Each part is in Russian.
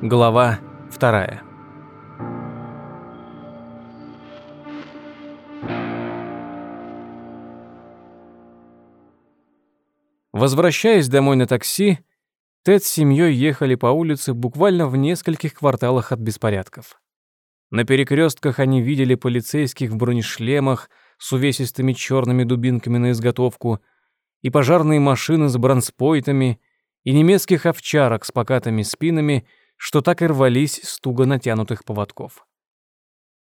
Глава вторая. Возвращаясь домой на такси, Тед с семьей ехали по улице буквально в нескольких кварталах от беспорядков. На перекрестках они видели полицейских в бронешлемах с увесистыми черными дубинками на изготовку и пожарные машины с бронспойтами и немецких овчарок с покатыми спинами, что так и рвались с натянутых поводков.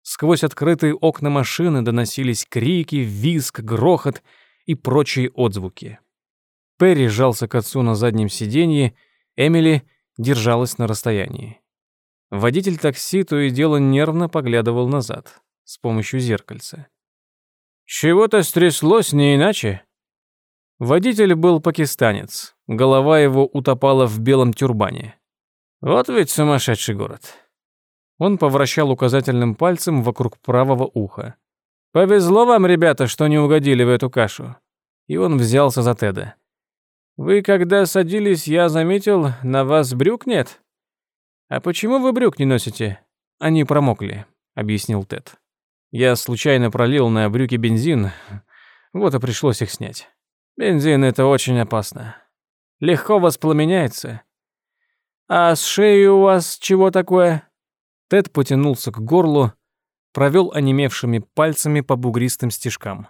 Сквозь открытые окна машины доносились крики, визг, грохот и прочие отзвуки. Перри сжался к отцу на заднем сиденье, Эмили держалась на расстоянии. Водитель такси то и дело нервно поглядывал назад с помощью зеркальца. «Чего-то стряслось, не иначе?» Водитель был пакистанец. Голова его утопала в белом тюрбане. Вот ведь сумасшедший город. Он повращал указательным пальцем вокруг правого уха. «Повезло вам, ребята, что не угодили в эту кашу». И он взялся за Теда. «Вы, когда садились, я заметил, на вас брюк нет?» «А почему вы брюк не носите?» «Они промокли», — объяснил Тед. «Я случайно пролил на брюки бензин, вот и пришлось их снять. Бензин — это очень опасно. Легко воспламеняется. А с шеей у вас чего такое?» Тед потянулся к горлу, провел онемевшими пальцами по бугристым стежкам.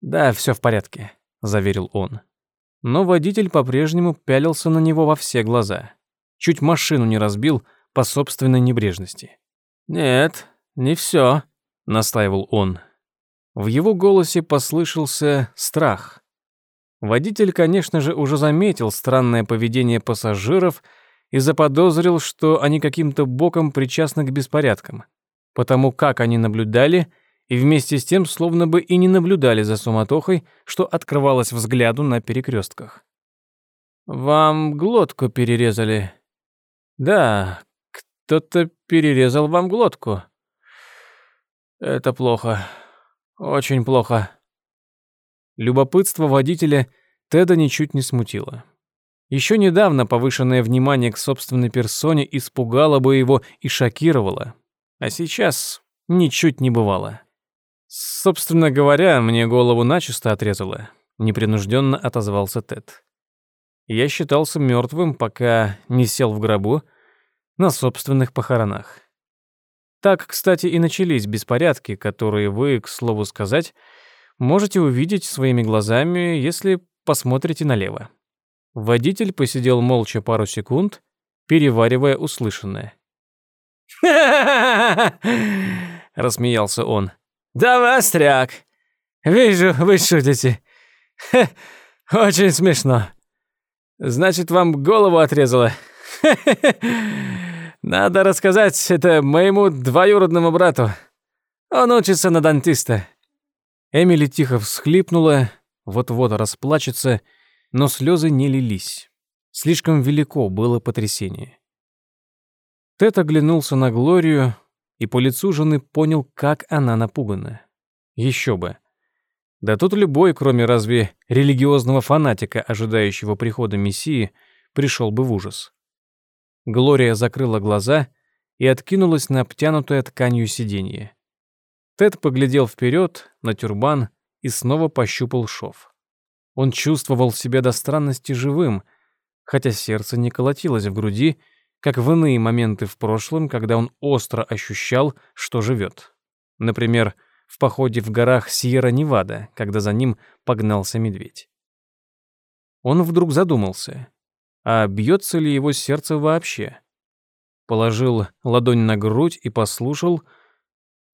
«Да, все в порядке», — заверил он но водитель по-прежнему пялился на него во все глаза. Чуть машину не разбил по собственной небрежности. «Нет, не все», — настаивал он. В его голосе послышался страх. Водитель, конечно же, уже заметил странное поведение пассажиров и заподозрил, что они каким-то боком причастны к беспорядкам, потому как они наблюдали — и вместе с тем словно бы и не наблюдали за суматохой, что открывалось взгляду на перекрестках. «Вам глотку перерезали?» «Да, кто-то перерезал вам глотку». «Это плохо. Очень плохо». Любопытство водителя Теда ничуть не смутило. Еще недавно повышенное внимание к собственной персоне испугало бы его и шокировало, а сейчас ничуть не бывало. Собственно говоря, мне голову начисто отрезало, непринужденно отозвался Тед. Я считался мертвым, пока не сел в гробу на собственных похоронах. Так, кстати, и начались беспорядки, которые вы, к слову сказать, можете увидеть своими глазами, если посмотрите налево. Водитель посидел молча пару секунд, переваривая услышанное. рассмеялся он. «Да востряк! Вижу, вы шутите. Хе, очень смешно. Значит, вам голову отрезало? Надо рассказать это моему двоюродному брату. Он учится на дантиста». Эмили тихо всхлипнула, вот-вот расплачется, но слезы не лились. Слишком велико было потрясение. Тед оглянулся на Глорию, и по лицу жены понял, как она напугана. Еще бы. Да тут любой, кроме разве религиозного фанатика, ожидающего прихода Мессии, пришел бы в ужас. Глория закрыла глаза и откинулась на обтянутое тканью сиденье. Тед поглядел вперед на тюрбан и снова пощупал шов. Он чувствовал себя до странности живым, хотя сердце не колотилось в груди, как в иные моменты в прошлом, когда он остро ощущал, что живет. Например, в походе в горах Сьерра-Невада, когда за ним погнался медведь. Он вдруг задумался, а бьется ли его сердце вообще? Положил ладонь на грудь и послушал,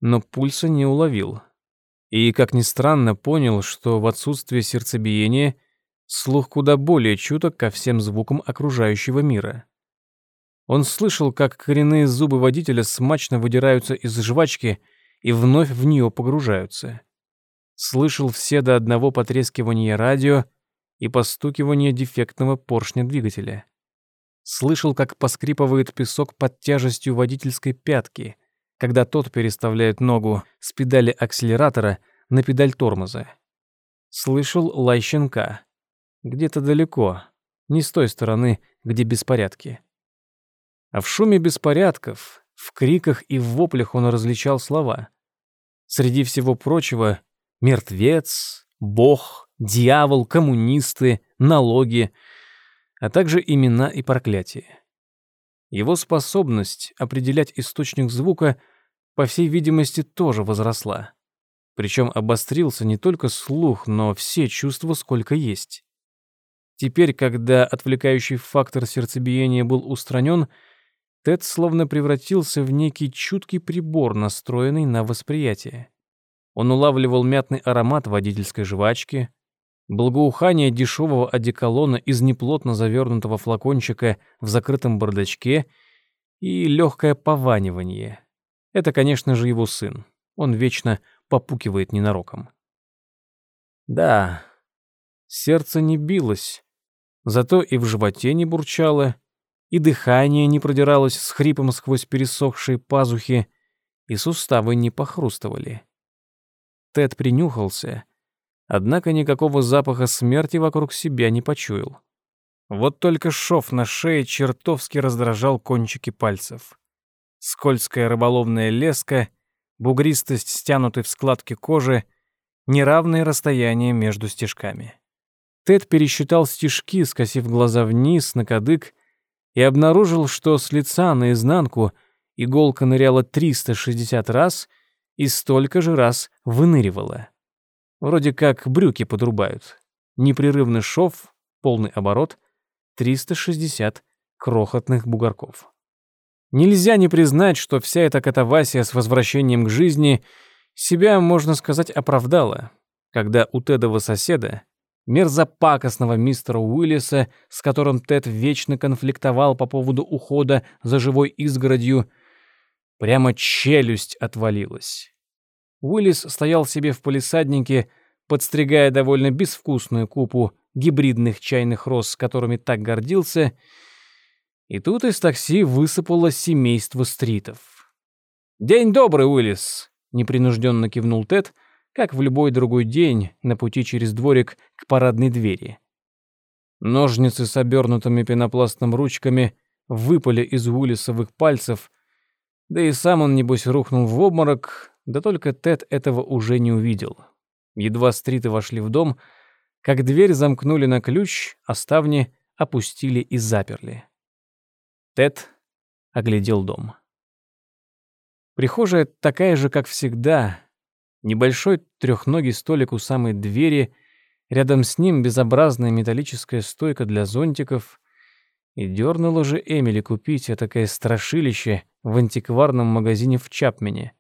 но пульса не уловил. И, как ни странно, понял, что в отсутствие сердцебиения слух куда более чуток ко всем звукам окружающего мира. Он слышал, как коренные зубы водителя смачно выдираются из жвачки и вновь в нее погружаются. Слышал все до одного потрескивания радио и постукивание дефектного поршня двигателя. Слышал, как поскрипывает песок под тяжестью водительской пятки, когда тот переставляет ногу с педали акселератора на педаль тормоза. Слышал лай щенка. Где-то далеко, не с той стороны, где беспорядки. А в шуме беспорядков, в криках и в воплях он различал слова. Среди всего прочего — мертвец, бог, дьявол, коммунисты, налоги, а также имена и проклятия. Его способность определять источник звука, по всей видимости, тоже возросла. Причем обострился не только слух, но все чувства, сколько есть. Теперь, когда отвлекающий фактор сердцебиения был устранен, Тед словно превратился в некий чуткий прибор, настроенный на восприятие. Он улавливал мятный аромат водительской жвачки, благоухание дешевого одеколона из неплотно завернутого флакончика в закрытом бардачке и легкое пованивание. Это, конечно же, его сын. Он вечно попукивает ненароком. Да, сердце не билось, зато и в животе не бурчало, и дыхание не продиралось с хрипом сквозь пересохшие пазухи, и суставы не похрустывали. Тед принюхался, однако никакого запаха смерти вокруг себя не почуял. Вот только шов на шее чертовски раздражал кончики пальцев. Скользкая рыболовная леска — бугристость стянутой в складки кожи, неравные расстояния между стежками. Тед пересчитал стежки, скосив глаза вниз на кадык, и обнаружил, что с лица наизнанку иголка ныряла 360 раз и столько же раз выныривала. Вроде как брюки подрубают. Непрерывный шов, полный оборот, 360 крохотных бугорков. Нельзя не признать, что вся эта катавасия с возвращением к жизни себя, можно сказать, оправдала, когда у Тедова соседа, мерзопакостного мистера Уиллиса, с которым Тед вечно конфликтовал по поводу ухода за живой изгородью, прямо челюсть отвалилась. Уиллис стоял себе в полисаднике, подстригая довольно безвкусную купу гибридных чайных роз, которыми так гордился, и тут из такси высыпало семейство стритов. «День добрый, Уиллис!» — непринужденно кивнул Тед, как в любой другой день на пути через дворик к парадной двери. Ножницы с обернутыми пенопластом ручками выпали из Уиллисовых пальцев, да и сам он, небось, рухнул в обморок, да только Тед этого уже не увидел. Едва стриты вошли в дом, как дверь замкнули на ключ, а ставни опустили и заперли. Тед оглядел дом. Прихожая такая же, как всегда. Небольшой трехногий столик у самой двери, рядом с ним безобразная металлическая стойка для зонтиков. И дернула же Эмили купить такое страшилище в антикварном магазине в Чапмене.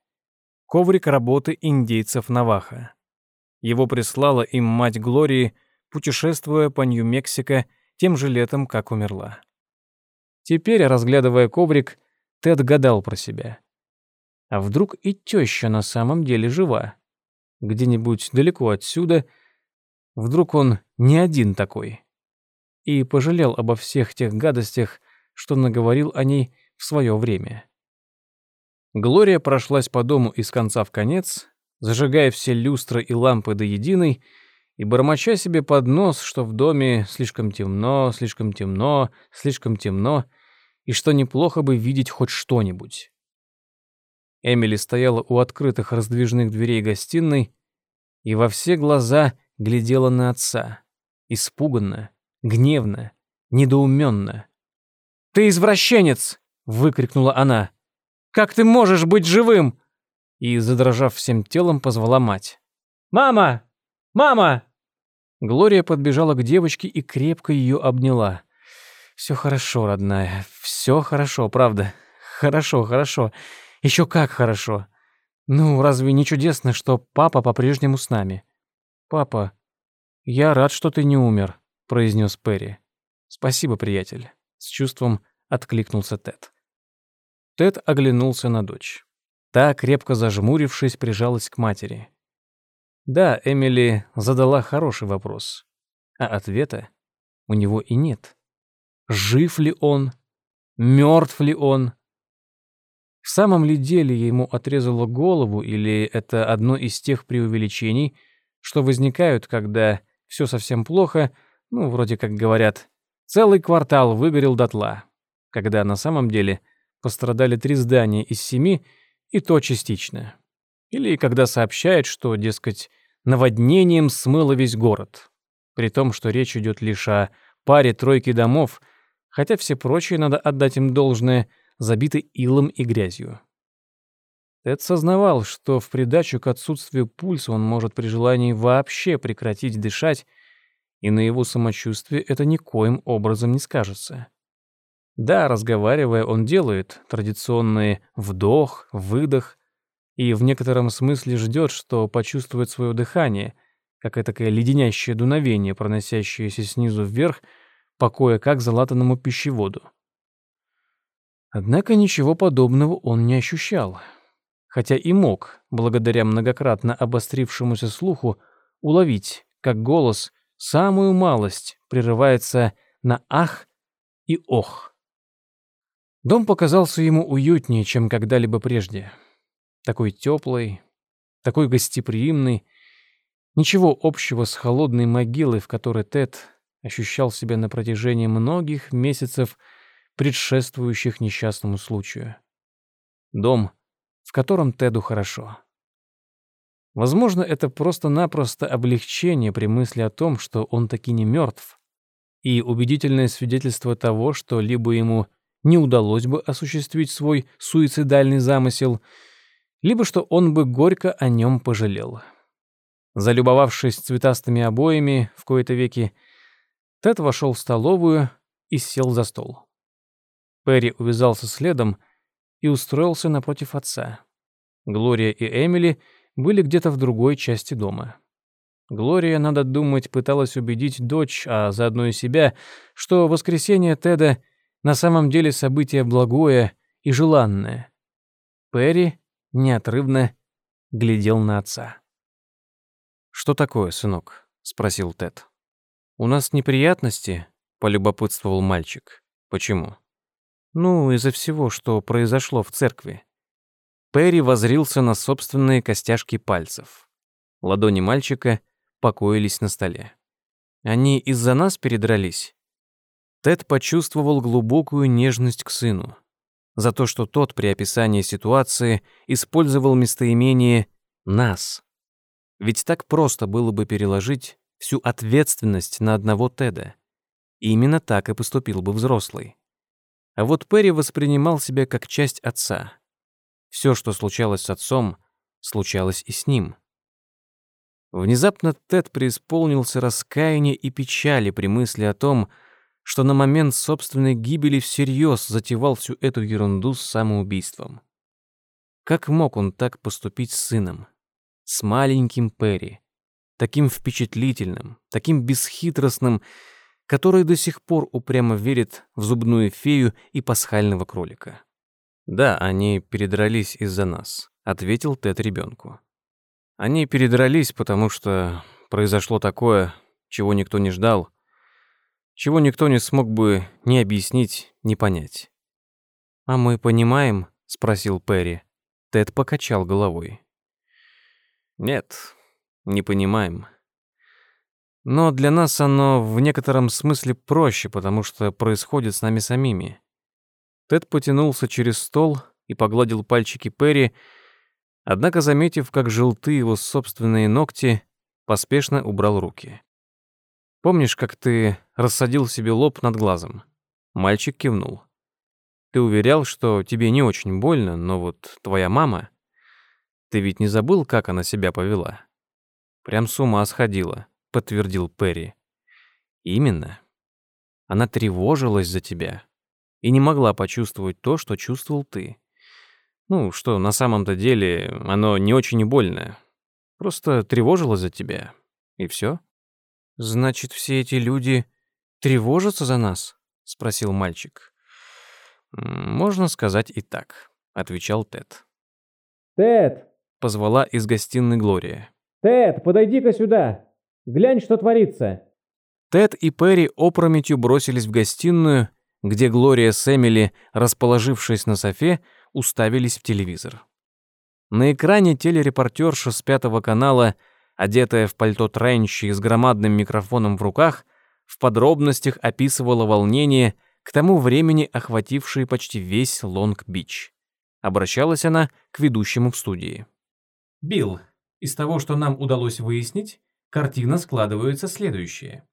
Коврик работы индейцев Наваха. Его прислала им мать Глории, путешествуя по Нью-Мексико тем же летом, как умерла. Теперь, разглядывая коврик, Тед гадал про себя. А вдруг и теща на самом деле жива? Где-нибудь далеко отсюда. Вдруг он не один такой? И пожалел обо всех тех гадостях, что наговорил о ней в свое время. Глория прошлась по дому из конца в конец, зажигая все люстры и лампы до единой, и бормоча себе под нос, что в доме слишком темно, слишком темно, слишком темно, и что неплохо бы видеть хоть что-нибудь. Эмили стояла у открытых раздвижных дверей гостиной и во все глаза глядела на отца, испуганно, гневно, недоуменно. «Ты извращенец!» — выкрикнула она. «Как ты можешь быть живым?» И, задрожав всем телом, позвала мать. «Мама! Мама!» Глория подбежала к девочке и крепко ее обняла. «Все хорошо, родная, все хорошо, правда. Хорошо, хорошо. Еще как хорошо. Ну, разве не чудесно, что папа по-прежнему с нами?» «Папа, я рад, что ты не умер», — произнес Перри. «Спасибо, приятель», — с чувством откликнулся Тед. Тед оглянулся на дочь. Та, крепко зажмурившись, прижалась к матери. Да, Эмили задала хороший вопрос, а ответа у него и нет. Жив ли он? Мертв ли он? В самом ли деле ему отрезало голову, или это одно из тех преувеличений, что возникают, когда все совсем плохо, ну, вроде как говорят, целый квартал выгорел дотла. когда на самом деле пострадали три здания из семи, и то частично. Или когда сообщает, что, дескать, наводнением смыло весь город, при том, что речь идет лишь о паре-тройке домов, хотя все прочие, надо отдать им должное, забиты илом и грязью. Тед сознавал, что в придачу к отсутствию пульса он может при желании вообще прекратить дышать, и на его самочувствие это никоим образом не скажется. Да, разговаривая, он делает традиционные вдох, выдох, и в некотором смысле ждет, что почувствует свое дыхание, как этакое леденящее дуновение, проносящееся снизу вверх по кое-как залатанному пищеводу. Однако ничего подобного он не ощущал, хотя и мог, благодаря многократно обострившемуся слуху, уловить, как голос самую малость прерывается на «ах» и «ох». Дом показался ему уютнее, чем когда-либо прежде такой теплый, такой гостеприимный, ничего общего с холодной могилой, в которой Тед ощущал себя на протяжении многих месяцев, предшествующих несчастному случаю. Дом, в котором Теду хорошо. Возможно, это просто-напросто облегчение при мысли о том, что он таки не мертв, и убедительное свидетельство того, что либо ему не удалось бы осуществить свой суицидальный замысел — либо что он бы горько о нем пожалел. Залюбовавшись цветастыми обоями в кои-то веки, Тед вошел в столовую и сел за стол. Перри увязался следом и устроился напротив отца. Глория и Эмили были где-то в другой части дома. Глория, надо думать, пыталась убедить дочь, а заодно и себя, что воскресение Теда на самом деле событие благое и желанное. Перри неотрывно глядел на отца. «Что такое, сынок?» — спросил Тед. «У нас неприятности?» — полюбопытствовал мальчик. «Почему?» «Ну, из-за всего, что произошло в церкви». Перри возрился на собственные костяшки пальцев. Ладони мальчика покоились на столе. «Они из-за нас передрались?» Тед почувствовал глубокую нежность к сыну за то, что тот при описании ситуации использовал местоимение «нас». Ведь так просто было бы переложить всю ответственность на одного Теда. И именно так и поступил бы взрослый. А вот Перри воспринимал себя как часть отца. Все, что случалось с отцом, случалось и с ним. Внезапно Тед преисполнился раскаяния и печали при мысли о том, что на момент собственной гибели всерьез затевал всю эту ерунду с самоубийством. Как мог он так поступить с сыном? С маленьким Перри, таким впечатлительным, таким бесхитростным, который до сих пор упрямо верит в зубную фею и пасхального кролика. «Да, они передрались из-за нас», — ответил Тед ребенку. «Они передрались, потому что произошло такое, чего никто не ждал, чего никто не смог бы ни объяснить, ни понять. «А мы понимаем?» — спросил Перри. Тед покачал головой. «Нет, не понимаем. Но для нас оно в некотором смысле проще, потому что происходит с нами самими». Тед потянулся через стол и погладил пальчики Перри, однако, заметив, как желты его собственные ногти, поспешно убрал руки. Помнишь, как ты рассадил себе лоб над глазом?» Мальчик кивнул. «Ты уверял, что тебе не очень больно, но вот твоя мама... Ты ведь не забыл, как она себя повела?» «Прям с ума сходила», — подтвердил Перри. «Именно. Она тревожилась за тебя и не могла почувствовать то, что чувствовал ты. Ну, что на самом-то деле оно не очень и больно. Просто тревожилась за тебя, и все. «Значит, все эти люди тревожатся за нас?» — спросил мальчик. «Можно сказать и так», — отвечал Тед. «Тед!» — позвала из гостиной Глория. «Тед, подойди-ка сюда! Глянь, что творится!» Тед и Перри опрометью бросились в гостиную, где Глория с Эмили, расположившись на софе, уставились в телевизор. На экране телерепортерша с пятого канала — одетая в пальто тренчи и с громадным микрофоном в руках, в подробностях описывала волнение, к тому времени охватившие почти весь Лонг-Бич. Обращалась она к ведущему в студии. «Билл, из того, что нам удалось выяснить, картина складывается следующая.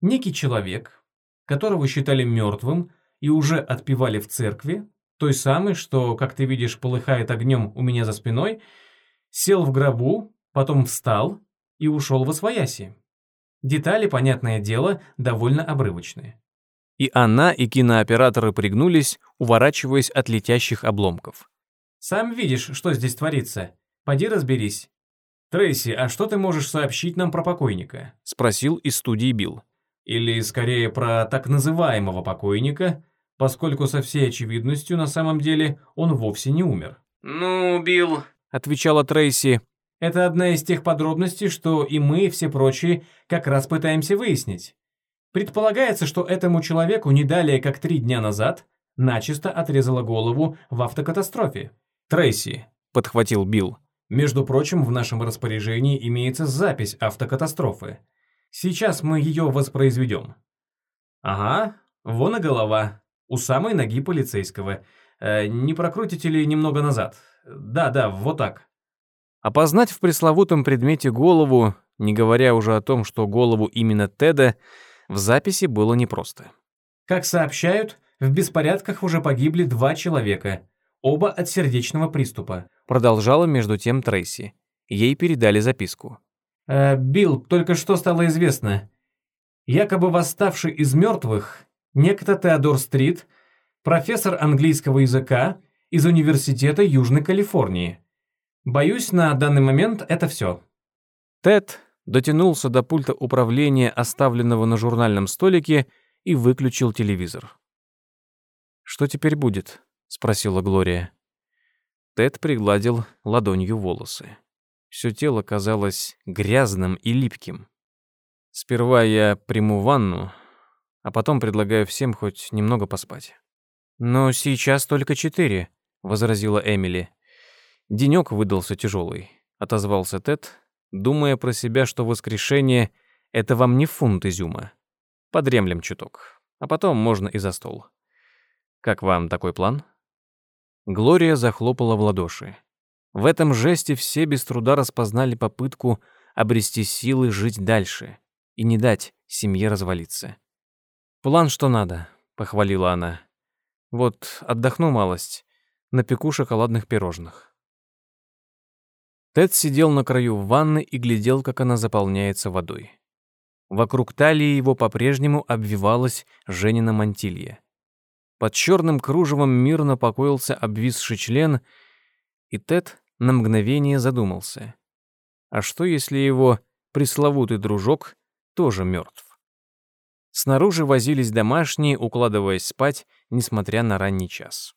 Некий человек, которого считали мертвым и уже отпевали в церкви, той самой, что, как ты видишь, полыхает огнем у меня за спиной, сел в гробу, потом встал и ушел во свояси. Детали, понятное дело, довольно обрывочные. И она, и кинооператоры пригнулись, уворачиваясь от летящих обломков. «Сам видишь, что здесь творится. Поди разберись». «Трейси, а что ты можешь сообщить нам про покойника?» — спросил из студии Билл. «Или, скорее, про так называемого покойника, поскольку со всей очевидностью на самом деле он вовсе не умер». «Ну, Билл», — отвечала Трейси, — «это одна из тех подробностей, что и мы, и все прочие, как раз пытаемся выяснить. Предполагается, что этому человеку не далее, как три дня назад, начисто отрезала голову в автокатастрофе. Трейси, подхватил Билл. Между прочим, в нашем распоряжении имеется запись автокатастрофы. Сейчас мы ее воспроизведем. Ага, вон и голова, у самой ноги полицейского. Э, не прокрутите ли немного назад? Да-да, вот так. Опознать в пресловутом предмете голову, не говоря уже о том, что голову именно Теда, в записи было непросто. Как сообщают, в беспорядках уже погибли два человека, оба от сердечного приступа. Продолжала между тем Трейси. Ей передали записку. Э, «Билл, только что стало известно. Якобы восставший из мертвых, некто Теодор Стрит, профессор английского языка из Университета Южной Калифорнии. Боюсь, на данный момент это все». Тед дотянулся до пульта управления, оставленного на журнальном столике, и выключил телевизор. «Что теперь будет?» — спросила Глория. Тед пригладил ладонью волосы. Все тело казалось грязным и липким. «Сперва я приму ванну, а потом предлагаю всем хоть немного поспать». «Но сейчас только четыре», — возразила Эмили. Денек выдался тяжелый, отозвался Тед, думая про себя, что воскрешение — это вам не фунт изюма. Подремлем чуток, а потом можно и за стол. Как вам такой план? Глория захлопала в ладоши. В этом жесте все без труда распознали попытку обрести силы жить дальше и не дать семье развалиться. «План что надо», — похвалила она. «Вот отдохну малость, напеку шоколадных пирожных». Тед сидел на краю ванны и глядел, как она заполняется водой. Вокруг талии его по-прежнему обвивалась Женина мантилья. Под черным кружевом мирно покоился обвисший член, и Тед на мгновение задумался. А что, если его пресловутый дружок тоже мертв? Снаружи возились домашние, укладываясь спать, несмотря на ранний час.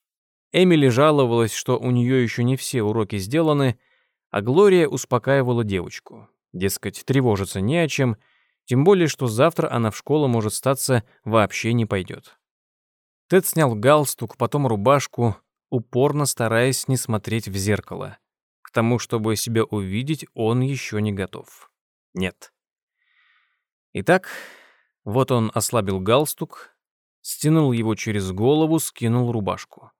Эмили жаловалась, что у нее еще не все уроки сделаны, а Глория успокаивала девочку. Дескать, тревожиться не о чем, тем более, что завтра она в школу, может статься, вообще не пойдет. Тед снял галстук, потом рубашку, упорно стараясь не смотреть в зеркало. К тому, чтобы себя увидеть, он еще не готов. Нет. Итак, вот он ослабил галстук, стянул его через голову, скинул рубашку.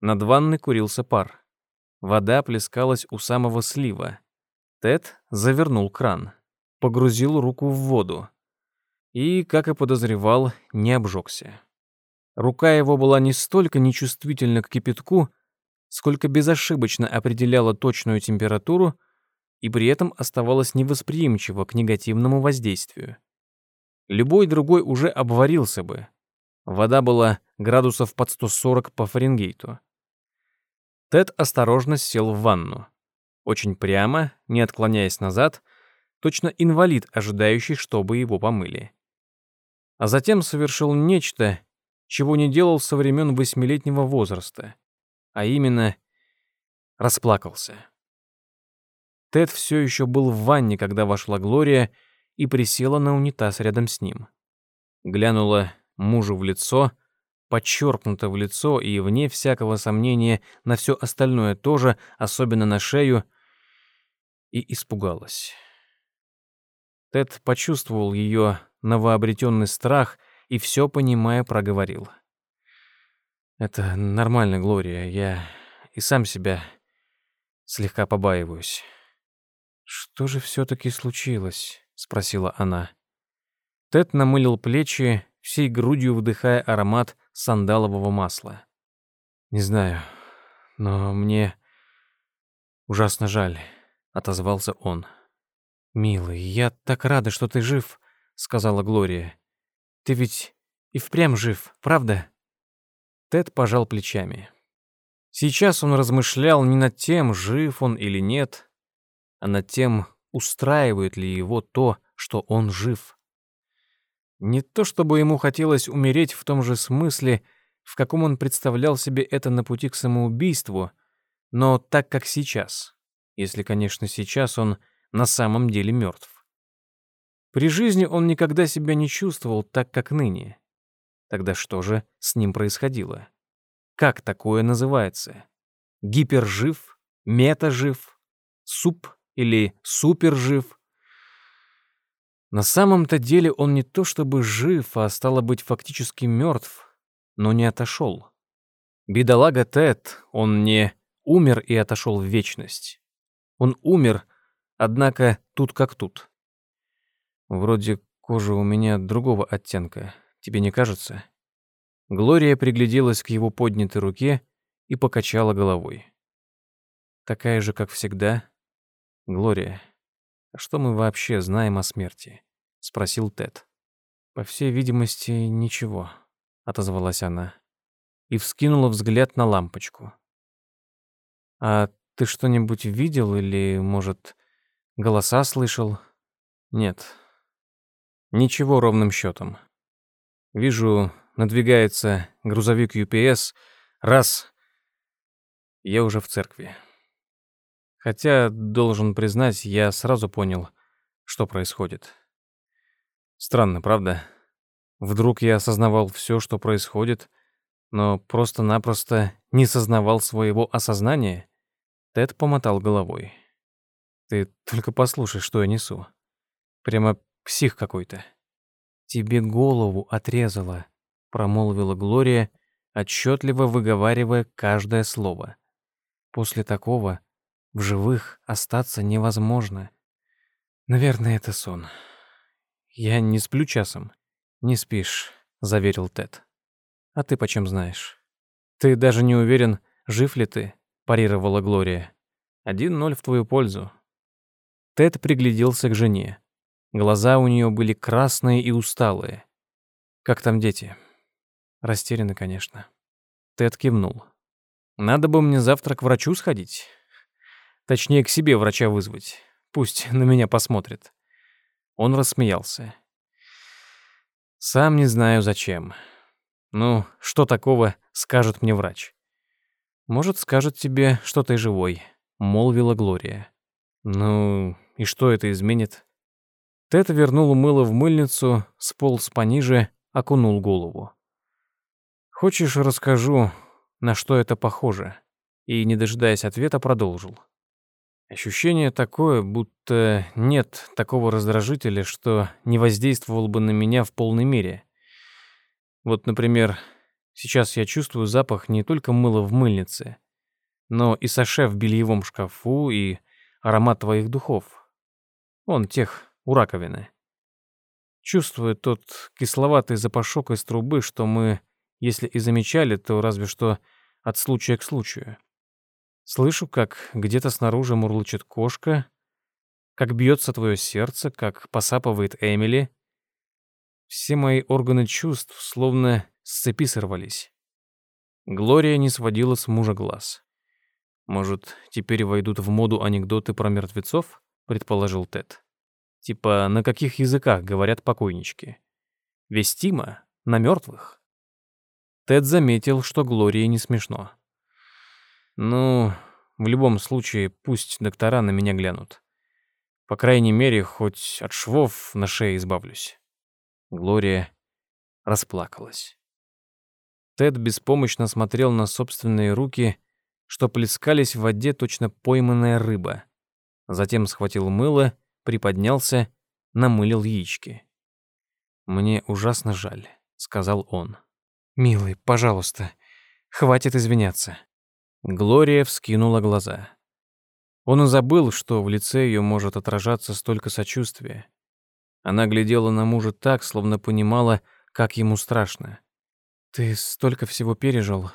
Над ванной курился пар. Вода плескалась у самого слива. Тед завернул кран, погрузил руку в воду и, как и подозревал, не обжегся. Рука его была не столько нечувствительна к кипятку, сколько безошибочно определяла точную температуру и при этом оставалась невосприимчива к негативному воздействию. Любой другой уже обварился бы. Вода была градусов под 140 по Фаренгейту. Тед осторожно сел в ванну. Очень прямо, не отклоняясь назад, точно инвалид, ожидающий, чтобы его помыли. А затем совершил нечто, чего не делал со времен восьмилетнего возраста, а именно расплакался. Тед все еще был в ванне, когда вошла Глория и присела на унитаз рядом с ним. Глянула мужу в лицо — подчеркнуто в лицо и, вне всякого сомнения, на все остальное тоже, особенно на шею, и испугалась. Тед почувствовал ее новообретенный страх и все понимая проговорил. «Это нормально, Глория. Я и сам себя слегка побаиваюсь». «Что же все-таки случилось?» — спросила она. Тед намылил плечи, всей грудью вдыхая аромат сандалового масла. «Не знаю, но мне ужасно жаль», — отозвался он. «Милый, я так рада, что ты жив», — сказала Глория. «Ты ведь и впрямь жив, правда?» Тед пожал плечами. Сейчас он размышлял не над тем, жив он или нет, а над тем, устраивает ли его то, что он жив. Не то чтобы ему хотелось умереть в том же смысле, в каком он представлял себе это на пути к самоубийству, но так как сейчас, если, конечно, сейчас он на самом деле мертв. При жизни он никогда себя не чувствовал так, как ныне. Тогда что же с ним происходило? Как такое называется? Гипержив? Метажив? Суп или супержив? На самом-то деле он не то чтобы жив, а стало быть фактически мертв, но не отошел. Бедолага Тед, он не умер и отошел в вечность. Он умер, однако тут как тут. Вроде кожа у меня другого оттенка. Тебе не кажется?» Глория пригляделась к его поднятой руке и покачала головой. «Такая же, как всегда?» «Глория, а что мы вообще знаем о смерти?» — спросил Тед. «По всей видимости, ничего», — отозвалась она и вскинула взгляд на лампочку. «А ты что-нибудь видел или, может, голоса слышал?» «Нет. Ничего ровным счетом. Вижу, надвигается грузовик UPS. Раз. Я уже в церкви. Хотя, должен признать, я сразу понял, что происходит. Странно, правда? Вдруг я осознавал все, что происходит, но просто-напросто не сознавал своего осознания? Тед помотал головой. Ты только послушай, что я несу. Прямо псих какой-то. «Тебе голову отрезала», — промолвила Глория, отчетливо выговаривая каждое слово. «После такого в живых остаться невозможно. Наверное, это сон. Я не сплю часом». «Не спишь», — заверил Тед. «А ты почем знаешь?» «Ты даже не уверен, жив ли ты?» — парировала Глория. «Один ноль в твою пользу». Тед пригляделся к жене. Глаза у нее были красные и усталые. «Как там дети?» Растеряны, конечно. Тед кивнул. «Надо бы мне завтра к врачу сходить. Точнее, к себе врача вызвать. Пусть на меня посмотрит». Он рассмеялся. «Сам не знаю, зачем. Ну, что такого скажет мне врач?» «Может, скажет тебе, что ты живой», — молвила Глория. «Ну, и что это изменит?» Тед вернул мыло в мыльницу, сполз пониже, окунул голову. «Хочешь, расскажу, на что это похоже?» И, не дожидаясь ответа, продолжил. Ощущение такое, будто нет такого раздражителя, что не воздействовал бы на меня в полной мере. Вот, например, сейчас я чувствую запах не только мыла в мыльнице, но и саше в бельевом шкафу, и аромат твоих духов. Он тех, у раковины. Чувствую тот кисловатый запашок из трубы, что мы, если и замечали, то разве что от случая к случаю. Слышу, как где-то снаружи мурлычет кошка, как бьется твое сердце, как посапывает Эмили. Все мои органы чувств словно с цепи сорвались. Глория не сводила с мужа глаз. «Может, теперь войдут в моду анекдоты про мертвецов?» — предположил Тед. Типа, на каких языках говорят покойнички? Вестима? На мертвых? Тед заметил, что Глории не смешно. Ну, в любом случае, пусть доктора на меня глянут. По крайней мере, хоть от швов на шее избавлюсь. Глория расплакалась. Тед беспомощно смотрел на собственные руки, что плескались в воде точно пойманная рыба. Затем схватил мыло приподнялся, намылил яички. «Мне ужасно жаль», — сказал он. «Милый, пожалуйста, хватит извиняться». Глория вскинула глаза. Он и забыл, что в лице ее может отражаться столько сочувствия. Она глядела на мужа так, словно понимала, как ему страшно. «Ты столько всего пережил».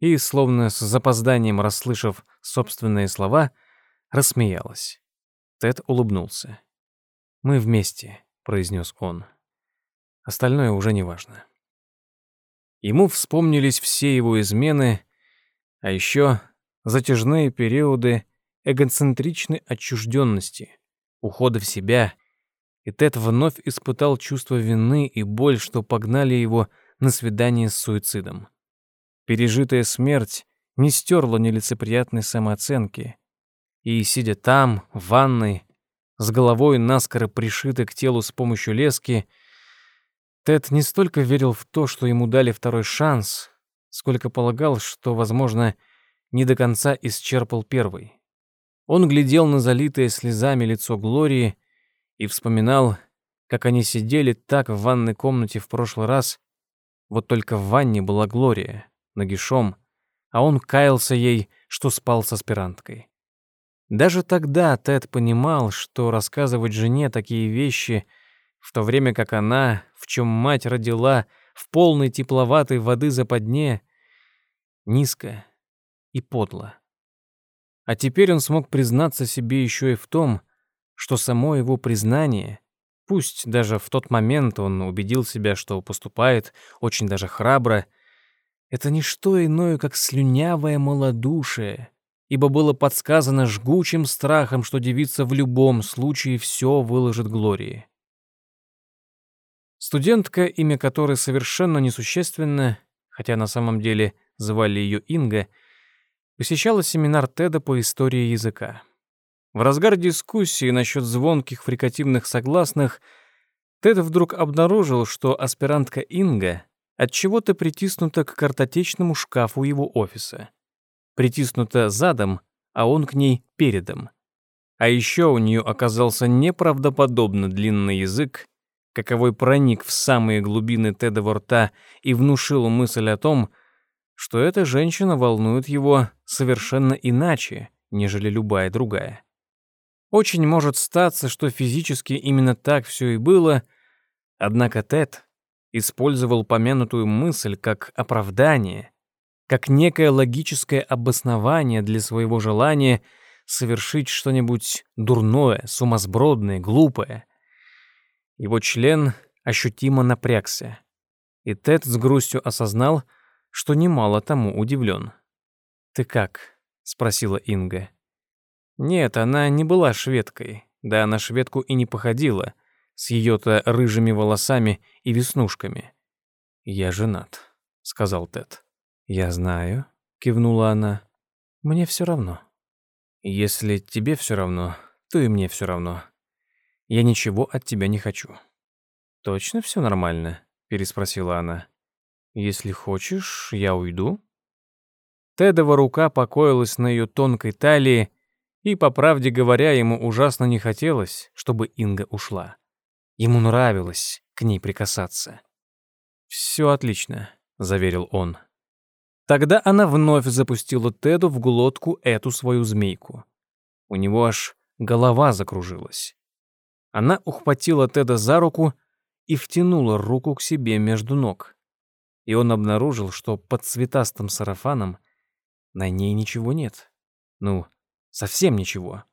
И, словно с запозданием расслышав собственные слова, рассмеялась. Тед улыбнулся. «Мы вместе», — произнес он. «Остальное уже не важно». Ему вспомнились все его измены, а еще затяжные периоды эгоцентричной отчужденности, ухода в себя, и Тед вновь испытал чувство вины и боль, что погнали его на свидание с суицидом. Пережитая смерть не стерла нелицеприятной самооценки, и, сидя там, в ванной, с головой наскоро пришитой к телу с помощью лески, Тед не столько верил в то, что ему дали второй шанс, сколько полагал, что, возможно, не до конца исчерпал первый. Он глядел на залитое слезами лицо Глории и вспоминал, как они сидели так в ванной комнате в прошлый раз. Вот только в ванне была Глория, нагишом, а он каялся ей, что спал с аспиранткой. Даже тогда Тед понимал, что рассказывать жене такие вещи, в то время как она, в чем мать родила, в полной тепловатой воды западне, низко и подло. А теперь он смог признаться себе еще и в том, что само его признание, пусть даже в тот момент он убедил себя, что поступает очень даже храбро, это не что иное, как слюнявое малодушие, ибо было подсказано жгучим страхом, что девица в любом случае все выложит Глории. Студентка, имя которой совершенно несущественно, хотя на самом деле звали ее Инга, — посещала семинар Теда по истории языка. В разгар дискуссии насчет звонких фрикативных согласных Тед вдруг обнаружил, что аспирантка Инга от чего то притиснута к картотечному шкафу его офиса. Притиснута задом, а он к ней передом. А еще у нее оказался неправдоподобно длинный язык, каковой проник в самые глубины Тедова рта и внушил мысль о том, что эта женщина волнует его совершенно иначе, нежели любая другая. Очень может статься, что физически именно так все и было, однако Тед использовал помянутую мысль как оправдание, как некое логическое обоснование для своего желания совершить что-нибудь дурное, сумасбродное, глупое. Его член ощутимо напрягся, и Тед с грустью осознал, что немало тому удивлен. «Ты как?» — спросила Инга. Нет, она не была шведкой, да на шведку и не походила, с ее-то рыжими волосами и веснушками. «Я женат», — сказал Тед. «Я знаю», — кивнула она. «Мне все равно». «Если тебе все равно, то и мне все равно. Я ничего от тебя не хочу». «Точно все нормально?» — переспросила она. «Если хочешь, я уйду». Тедова рука покоилась на ее тонкой талии, и, по правде говоря, ему ужасно не хотелось, чтобы Инга ушла. Ему нравилось к ней прикасаться. «Все отлично», — заверил он. Тогда она вновь запустила Теду в глотку эту свою змейку. У него аж голова закружилась. Она ухватила Теда за руку и втянула руку к себе между ног и он обнаружил, что под цветастым сарафаном на ней ничего нет. Ну, совсем ничего.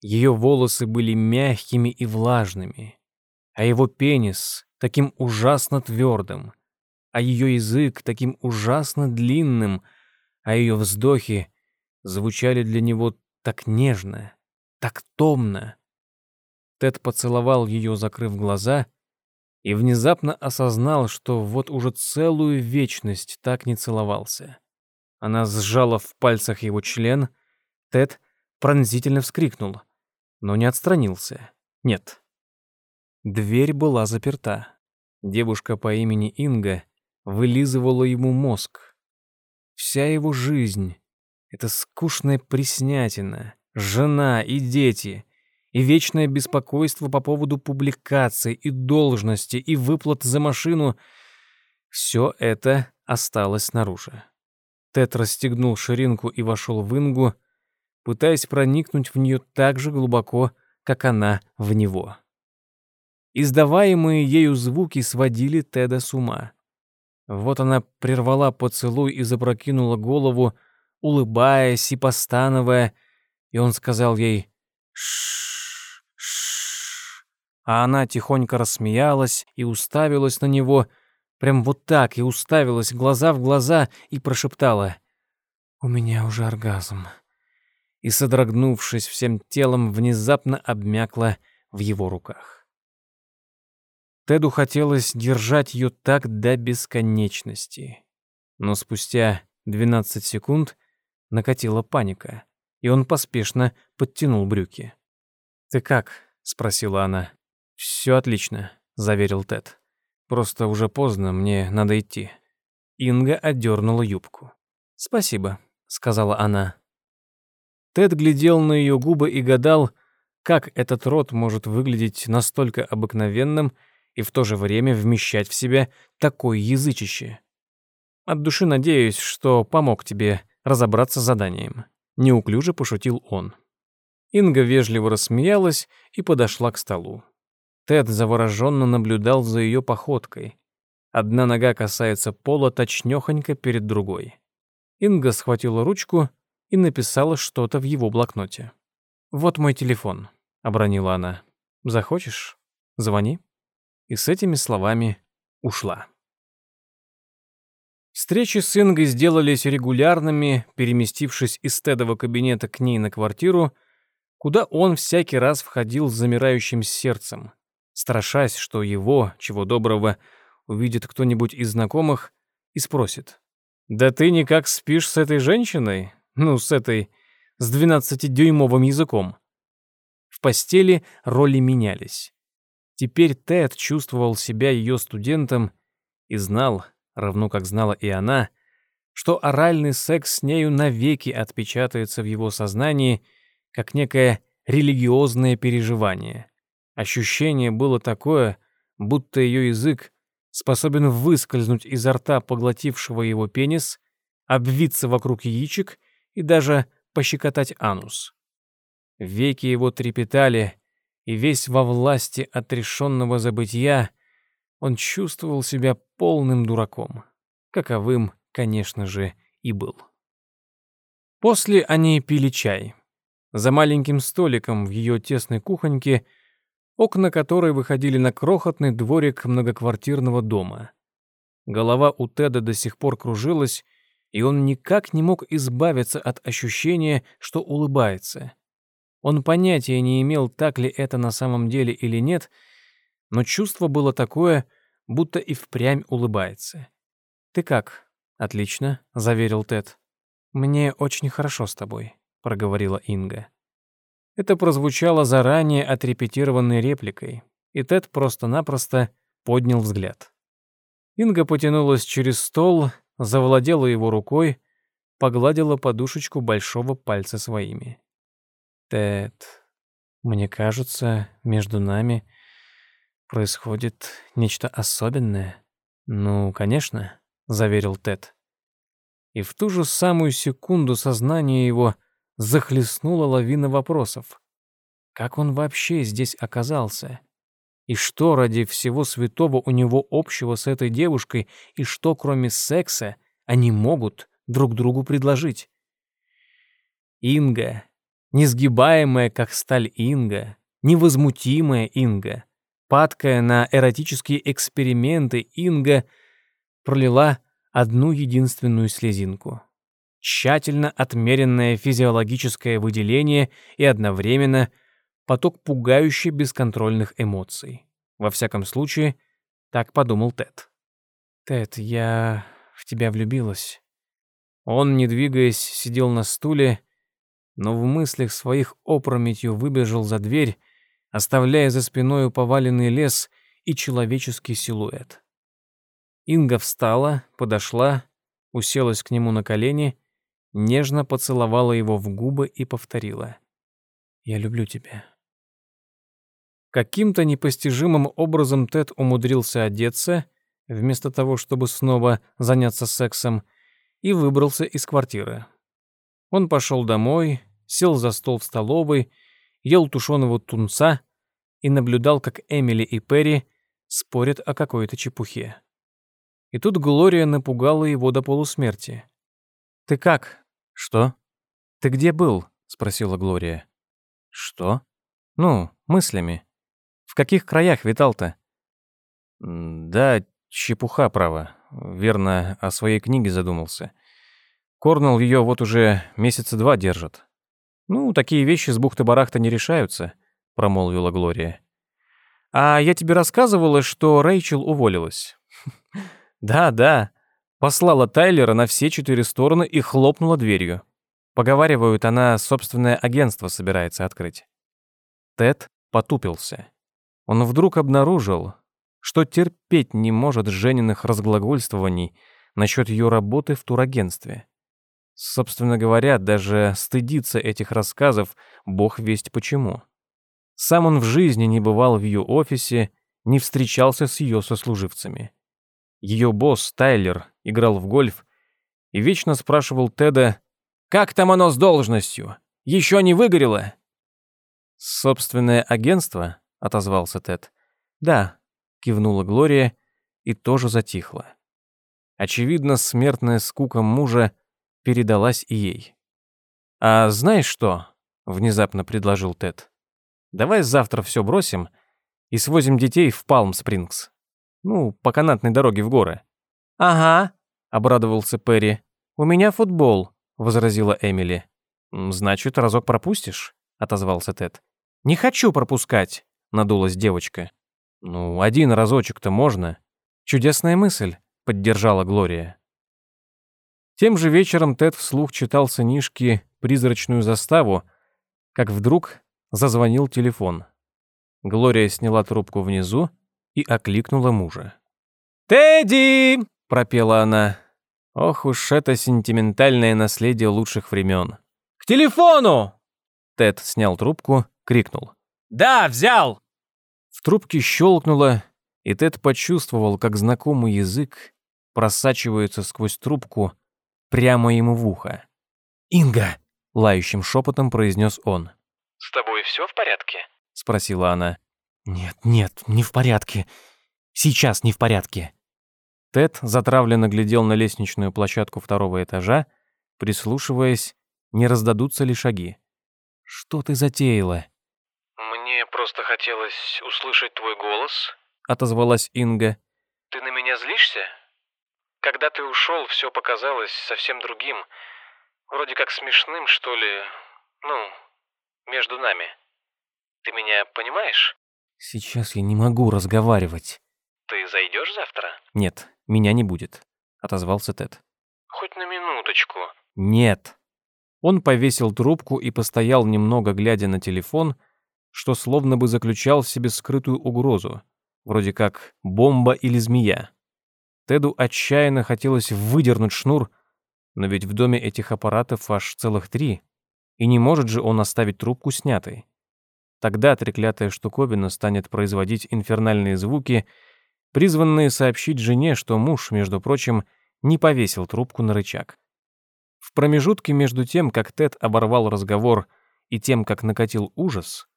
Ее волосы были мягкими и влажными, а его пенис таким ужасно твердым, а ее язык таким ужасно длинным, а ее вздохи звучали для него так нежно, так томно. Тед поцеловал ее, закрыв глаза — и внезапно осознал, что вот уже целую вечность так не целовался. Она сжала в пальцах его член, Тед пронзительно вскрикнул, но не отстранился. Нет. Дверь была заперта. Девушка по имени Инга вылизывала ему мозг. Вся его жизнь — это скучная приснятина, жена и дети, и вечное беспокойство по поводу публикаций и должности и выплат за машину — все это осталось снаружи. Тед расстегнул ширинку и вошел в Ингу, пытаясь проникнуть в нее так же глубоко, как она в него. Издаваемые ею звуки сводили Теда с ума. Вот она прервала поцелуй и запрокинула голову, улыбаясь и постановая, и он сказал ей «Шш, шш». А она тихонько рассмеялась и уставилась на него, прям вот так и уставилась глаза в глаза и прошептала «У меня уже оргазм». И, содрогнувшись всем телом, внезапно обмякла в его руках. Теду хотелось держать ее так до бесконечности. Но спустя 12 секунд накатила паника, и он поспешно подтянул брюки. «Ты как?» — спросила она. «Все отлично», — заверил Тед. «Просто уже поздно, мне надо идти». Инга отдернула юбку. «Спасибо», — сказала она. Тед глядел на ее губы и гадал, как этот рот может выглядеть настолько обыкновенным и в то же время вмещать в себя такое язычище. От души надеюсь, что помог тебе разобраться с заданием. Неуклюже пошутил он. Инга вежливо рассмеялась и подошла к столу. Тед завороженно наблюдал за ее походкой. Одна нога касается пола точнёхонько перед другой. Инга схватила ручку и написала что-то в его блокноте. «Вот мой телефон», — обронила она. «Захочешь? Звони» и с этими словами ушла. Встречи с Ингой сделались регулярными, переместившись из Тедова кабинета к ней на квартиру, куда он всякий раз входил с замирающим сердцем, страшась, что его, чего доброго, увидит кто-нибудь из знакомых и спросит. «Да ты никак спишь с этой женщиной? Ну, с этой, с двенадцатидюймовым языком». В постели роли менялись. Теперь Тед чувствовал себя ее студентом и знал, равно как знала и она, что оральный секс с нею навеки отпечатается в его сознании как некое религиозное переживание. Ощущение было такое, будто ее язык способен выскользнуть изо рта поглотившего его пенис, обвиться вокруг яичек и даже пощекотать анус. Веки его трепетали, и весь во власти отрешенного забытия, он чувствовал себя полным дураком, каковым, конечно же, и был. После они пили чай. За маленьким столиком в ее тесной кухоньке, окна которой выходили на крохотный дворик многоквартирного дома. Голова у Теда до сих пор кружилась, и он никак не мог избавиться от ощущения, что улыбается. Он понятия не имел, так ли это на самом деле или нет, но чувство было такое, будто и впрямь улыбается. «Ты как?» «Отлично», — заверил Тед. «Мне очень хорошо с тобой», — проговорила Инга. Это прозвучало заранее отрепетированной репликой, и Тед просто-напросто поднял взгляд. Инга потянулась через стол, завладела его рукой, погладила подушечку большого пальца своими. Тед, мне кажется, между нами происходит нечто особенное. Ну, конечно, заверил Тед. И в ту же самую секунду сознание его захлестнула лавина вопросов. Как он вообще здесь оказался? И что ради всего святого у него общего с этой девушкой, и что кроме секса они могут друг другу предложить? Инга, Несгибаемая, как сталь Инга, невозмутимая Инга, падкая на эротические эксперименты Инга пролила одну единственную слезинку. Тщательно отмеренное физиологическое выделение и одновременно поток пугающе бесконтрольных эмоций. Во всяком случае, так подумал Тед. «Тед, я в тебя влюбилась». Он, не двигаясь, сидел на стуле но в мыслях своих опрометью выбежал за дверь, оставляя за спиной поваленный лес и человеческий силуэт. Инга встала, подошла, уселась к нему на колени, нежно поцеловала его в губы и повторила. «Я люблю тебя. Каким-то непостижимым образом Тед умудрился одеться, вместо того, чтобы снова заняться сексом, и выбрался из квартиры. Он пошел домой, сел за стол в столовой, ел тушеного тунца и наблюдал, как Эмили и Перри спорят о какой-то чепухе. И тут Глория напугала его до полусмерти. «Ты как?» «Что?» «Ты где был?» — спросила Глория. «Что?» «Ну, мыслями. В каких краях витал-то?» «Да, чепуха, право. Верно, о своей книге задумался. Корнелл ее вот уже месяца два держит. Ну, такие вещи с бухты-барахта не решаются», — промолвила Глория. «А я тебе рассказывала, что Рэйчел уволилась?» «Да, да. Послала Тайлера на все четыре стороны и хлопнула дверью. Поговаривают, она собственное агентство собирается открыть». Тед потупился. Он вдруг обнаружил, что терпеть не может Жениных разглагольствований насчет ее работы в турагентстве. Собственно говоря, даже стыдиться этих рассказов бог весть почему. Сам он в жизни не бывал в ее офисе, не встречался с ее сослуживцами. Ее босс, Тайлер, играл в гольф и вечно спрашивал Теда, «Как там оно с должностью? Еще не выгорело?» «Собственное агентство?» — отозвался Тед. «Да», — кивнула Глория и тоже затихла. Очевидно, смертная скука мужа передалась и ей. «А знаешь что?» — внезапно предложил Тед. «Давай завтра все бросим и свозим детей в Палм-Спрингс. Ну, по канатной дороге в горы». «Ага», — обрадовался Перри. «У меня футбол», — возразила Эмили. «Значит, разок пропустишь?» — отозвался Тед. «Не хочу пропускать», — надулась девочка. «Ну, один разочек-то можно». «Чудесная мысль», — поддержала Глория. Тем же вечером Тед вслух читал сынишке «Призрачную заставу», как вдруг зазвонил телефон. Глория сняла трубку внизу и окликнула мужа. «Тедди!» — пропела она. Ох уж это сентиментальное наследие лучших времен. «К телефону!» Тед снял трубку, крикнул. «Да, взял!» В трубке щелкнуло, и Тед почувствовал, как знакомый язык просачивается сквозь трубку, прямо ему в ухо. «Инга!» — лающим шепотом произнес он. «С тобой все в порядке?» — спросила она. «Нет, нет, не в порядке. Сейчас не в порядке». Тед затравленно глядел на лестничную площадку второго этажа, прислушиваясь, не раздадутся ли шаги. «Что ты затеяла?» «Мне просто хотелось услышать твой голос», — отозвалась Инга. «Ты на меня злишься?» Когда ты ушел, все показалось совсем другим. Вроде как смешным, что ли. Ну, между нами. Ты меня понимаешь? Сейчас я не могу разговаривать. Ты зайдешь завтра? Нет, меня не будет, отозвался Тед. Хоть на минуточку. Нет. Он повесил трубку и постоял немного, глядя на телефон, что словно бы заключал в себе скрытую угрозу, вроде как бомба или змея. Теду отчаянно хотелось выдернуть шнур, но ведь в доме этих аппаратов аж целых три, и не может же он оставить трубку снятой. Тогда треклятая штуковина станет производить инфернальные звуки, призванные сообщить жене, что муж, между прочим, не повесил трубку на рычаг. В промежутке между тем, как Тед оборвал разговор, и тем, как накатил ужас,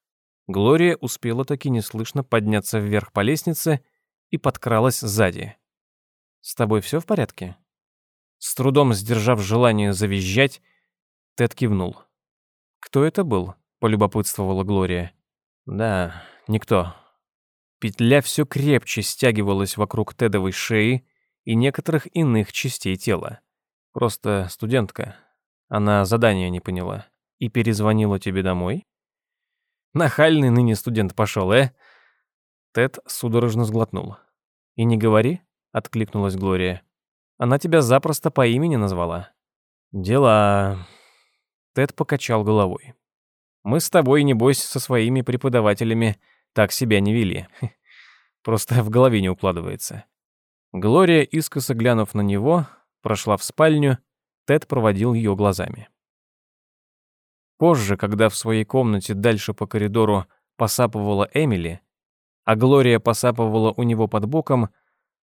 Глория успела таки неслышно подняться вверх по лестнице и подкралась сзади. «С тобой все в порядке?» С трудом сдержав желание завизжать, Тед кивнул. «Кто это был?» — полюбопытствовала Глория. «Да, никто». Петля все крепче стягивалась вокруг Тедовой шеи и некоторых иных частей тела. Просто студентка. Она задание не поняла. И перезвонила тебе домой? Нахальный ныне студент пошел, э? Тед судорожно сглотнул. И не говори, — откликнулась Глория. «Она тебя запросто по имени назвала». «Дела...» Тед покачал головой. «Мы с тобой, небось, со своими преподавателями так себя не вели. Просто в голове не укладывается». Глория, искоса глянув на него, прошла в спальню, Тед проводил ее глазами. Позже, когда в своей комнате дальше по коридору посапывала Эмили, а Глория посапывала у него под боком,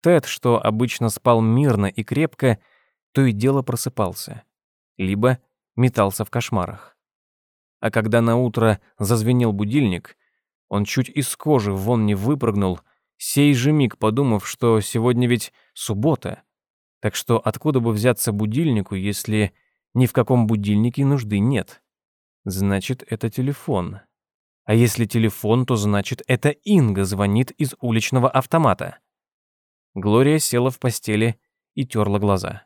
Тед, что обычно спал мирно и крепко, то и дело просыпался, либо метался в кошмарах. А когда на утро зазвенел будильник, он чуть из кожи вон не выпрыгнул, сей же миг подумав, что сегодня ведь суббота. Так что откуда бы взяться будильнику, если ни в каком будильнике нужды нет? Значит, это телефон. А если телефон, то значит, это Инга звонит из уличного автомата. Глория села в постели и терла глаза.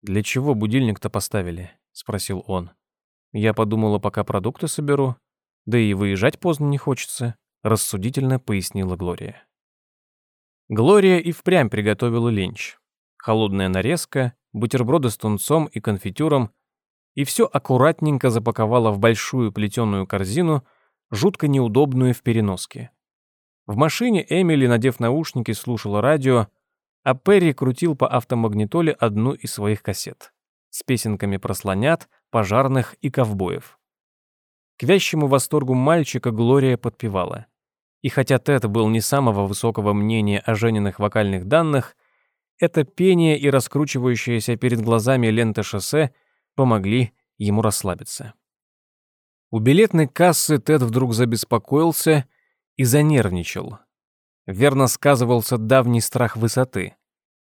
«Для чего будильник-то поставили?» — спросил он. «Я подумала, пока продукты соберу. Да и выезжать поздно не хочется», — рассудительно пояснила Глория. Глория и впрямь приготовила ленч. Холодная нарезка, бутерброды с тунцом и конфитюром, и все аккуратненько запаковала в большую плетеную корзину, жутко неудобную в переноске. В машине Эмили, надев наушники, слушала радио, а Перри крутил по автомагнитоле одну из своих кассет с песенками про слонят, пожарных и ковбоев. К вящему восторгу мальчика Глория подпевала. И хотя Тед был не самого высокого мнения о Жениных вокальных данных, это пение и раскручивающаяся перед глазами лента шоссе помогли ему расслабиться. У билетной кассы Тед вдруг забеспокоился и занервничал. Верно сказывался давний страх высоты,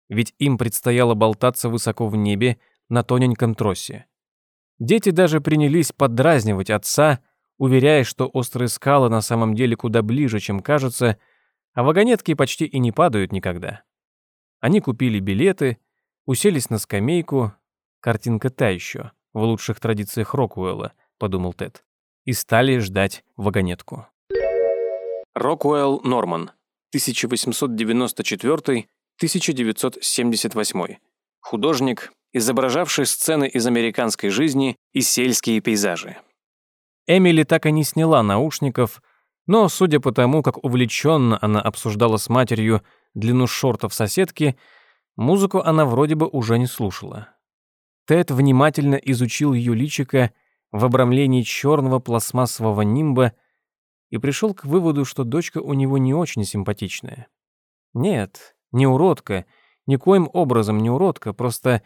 ведь им предстояло болтаться высоко в небе на тоненьком тросе. Дети даже принялись поддразнивать отца, уверяя, что острые скалы на самом деле куда ближе, чем кажется, а вагонетки почти и не падают никогда. Они купили билеты, уселись на скамейку, картинка та еще, в лучших традициях Рокуэлла, подумал Тед и стали ждать вагонетку. Роквелл Норман, 1894-1978. Художник, изображавший сцены из американской жизни и сельские пейзажи. Эмили так и не сняла наушников, но, судя по тому, как увлеченно она обсуждала с матерью длину шортов соседки, музыку она вроде бы уже не слушала. Тед внимательно изучил ее личико в обрамлении черного пластмассового нимба и пришел к выводу, что дочка у него не очень симпатичная. Нет, не уродка, никоим образом не уродка, просто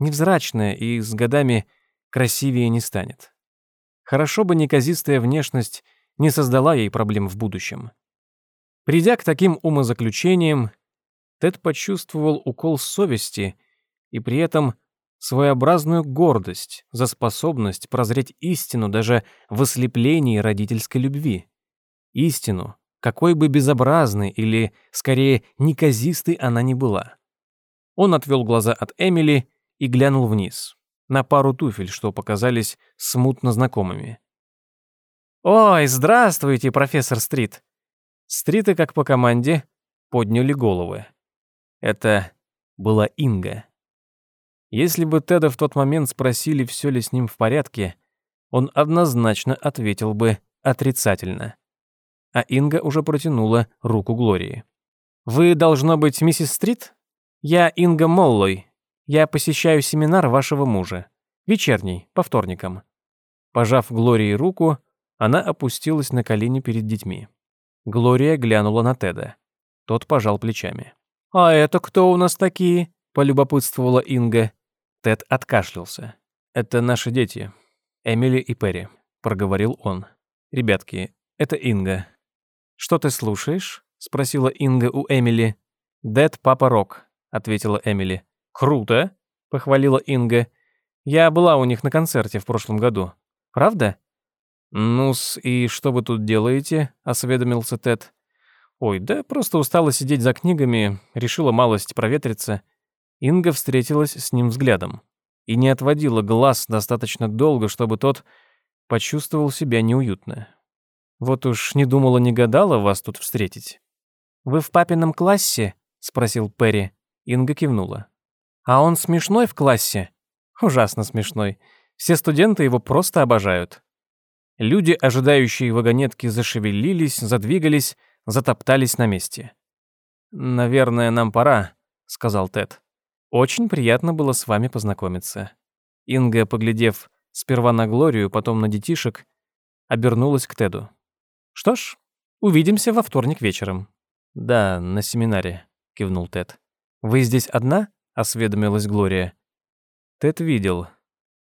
невзрачная и с годами красивее не станет. Хорошо бы неказистая внешность не создала ей проблем в будущем. Придя к таким умозаключениям, Тед почувствовал укол совести и при этом своеобразную гордость за способность прозреть истину даже в ослеплении родительской любви. Истину, какой бы безобразной или, скорее, неказистой она ни была. Он отвел глаза от Эмили и глянул вниз, на пару туфель, что показались смутно знакомыми. «Ой, здравствуйте, профессор Стрит!» Стриты, как по команде, подняли головы. Это была Инга. Если бы Теда в тот момент спросили, все ли с ним в порядке, он однозначно ответил бы отрицательно. А Инга уже протянула руку Глории. «Вы, должно быть, миссис Стрит? Я Инга Моллой. Я посещаю семинар вашего мужа. Вечерний, по вторникам». Пожав Глории руку, она опустилась на колени перед детьми. Глория глянула на Теда. Тот пожал плечами. «А это кто у нас такие?» — полюбопытствовала Инга. Тед откашлялся. «Это наши дети, Эмили и Перри», — проговорил он. «Ребятки, это Инга». «Что ты слушаешь?» — спросила Инга у Эмили. «Дэд Папа Рок», — ответила Эмили. «Круто!» — похвалила Инга. «Я была у них на концерте в прошлом году. Правда?» «Ну-с, и что вы тут делаете?» — осведомился Тед. «Ой, да просто устала сидеть за книгами, решила малость проветриться. Инга встретилась с ним взглядом и не отводила глаз достаточно долго, чтобы тот почувствовал себя неуютно. Вот уж не думала, не гадала вас тут встретить. «Вы в папином классе?» — спросил Перри. Инга кивнула. «А он смешной в классе?» «Ужасно смешной. Все студенты его просто обожают». Люди, ожидающие вагонетки, зашевелились, задвигались, затоптались на месте. «Наверное, нам пора», — сказал Тед. Очень приятно было с вами познакомиться. Инга, поглядев сперва на Глорию, потом на детишек, обернулась к Теду. Что ж, увидимся во вторник вечером. Да, на семинаре, кивнул Тед. Вы здесь одна? осведомилась Глория. Тед видел.